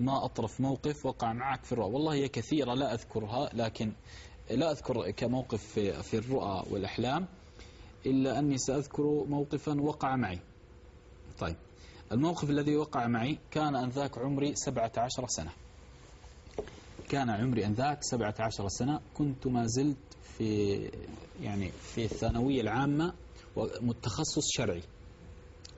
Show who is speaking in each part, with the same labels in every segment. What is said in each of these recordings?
Speaker 1: ما أطرف موقف وقع معك في الرؤى. والله هي كثيرة لا أذكرها لكن لا أذكر كموقف في, الرؤى والأحلام إلا أني سأذكر موقفا وقع معي. طيب الموقف الذي وقع معي كان أنذاك عمري 17 سنة. كان عمري أنذاك 17 سنة. كنت ما زلت في يعني في الثانوية العامة ومتخصص شرعي.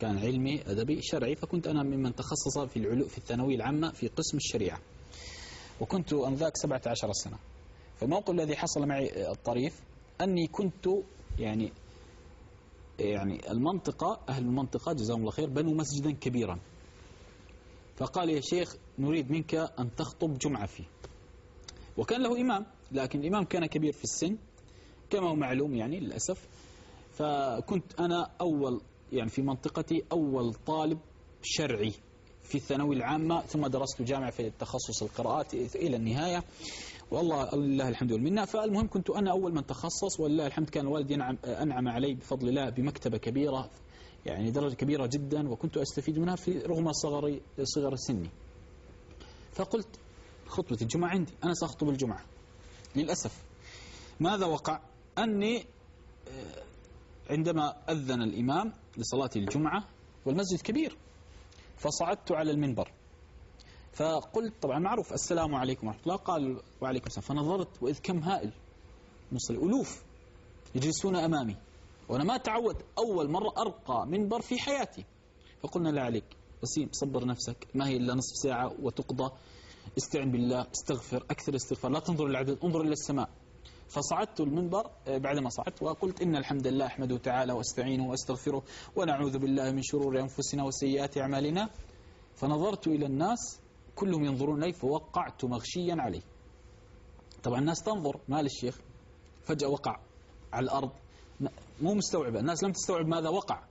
Speaker 1: كان علمي أدبي شرعي فكنت أنا ممن تخصص في العلو في الثانوية العامة في قسم الشريعة. وكنت أنذاك 17 سنة. فالموقف الذي حصل معي الطريف أني كنت يعني يعني المنطقة أهل المنطقة جزاهم الله خير بنوا مسجدا كبيرا. فقال يا شيخ نريد منك أن تخطب جمعة فيه. وكان له إمام لكن الإمام كان كبير في السن كما هو معلوم يعني للأسف. فكنت أنا أول يعني في منطقتي أول طالب شرعي في الثانوية العامة ثم درست جامعة في تخصص القراءات إلى النهاية. والله لله الحمد والمنة. فالمهم كنت أنا أول من تخصص ولله الحمد كان والدي أنعم علي بفضل الله بمكتبة كبيرة يعني درجة كبيرة جدا وكنت أستفيد منها في رغم صغر صغر سني. فقلت خطبة الجمعة عندي أنا سأخطب الجمعة. للأسف ماذا وقع؟ أني آه، عندما أذن الإمام لصلاة الجمعة والمسجد كبير فصعدت على المنبر. فقلت طبعا معروف السلام عليكم ورحمة الله. قال وعليكم السلام. فنظرت وإذ كم هائل. مصري ألوف يجلسون أمامي. وأنا ما تعود أول مرة أرقى منبر في حياتي. فقلنا لا عليك. وسيم صبر نفسك. ما هي إلا نصف ساعة وتقضى. استعن بالله استغفر أكثر استغفار. لا تنظر للعدد انظر إلى السماء. فصعدت المنبر آه، بعدما صعدت وقلت إن الحمد لله أحمده تعالى واستعينه واستغفره ونعوذ بالله من شرور أنفسنا وسيئات أعمالنا. فنظرت إلى الناس كلهم ينظرون لي فوقعت مغشيا عليه طبعا الناس تنظر ما للشيخ فجأة وقع على الأرض. مو مستوعبة. الناس لم تستوعب ماذا وقع.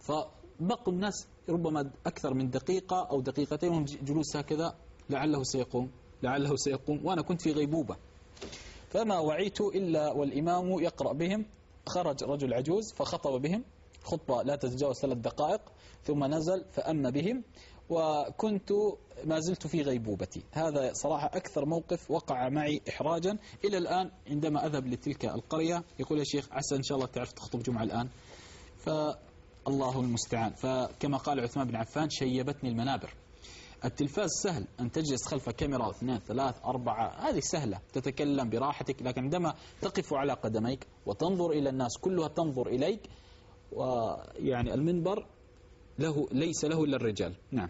Speaker 1: فبقوا الناس ربما أكثر من دقيقة أو دقيقتين وهم جلوس هكذا لعله سيقوم لعله سيقوم. وأنا كنت في غيبوبة. فما وعيت إلا والإمام يقرأ بهم. خرج رجل عجوز فخطب بهم. خطبة لا تتجاوز ثلاث دقائق. ثم نزل فأم بهم. وكنت ما زلت في غيبوبتي. هذا صراحة أكثر موقف وقع معي إحراجا. إلى الآن عندما أذهب لتلك القرية يقول يا شيخ عسى إن شاء الله تعرف تخطب جمعة الآن. فالله المستعان. فكما قال عثمان بن عفان شيبتني المنابر. التلفاز سهل. أن تجلس خلف كاميرا اثنين ثلاث أربعة هذه سهلة. تتكلم براحتك لكن عندما تقف على قدميك وتنظر إلى الناس كلها تنظر إليك ويعني المنبر له ليس له إلا الرجال. نعم.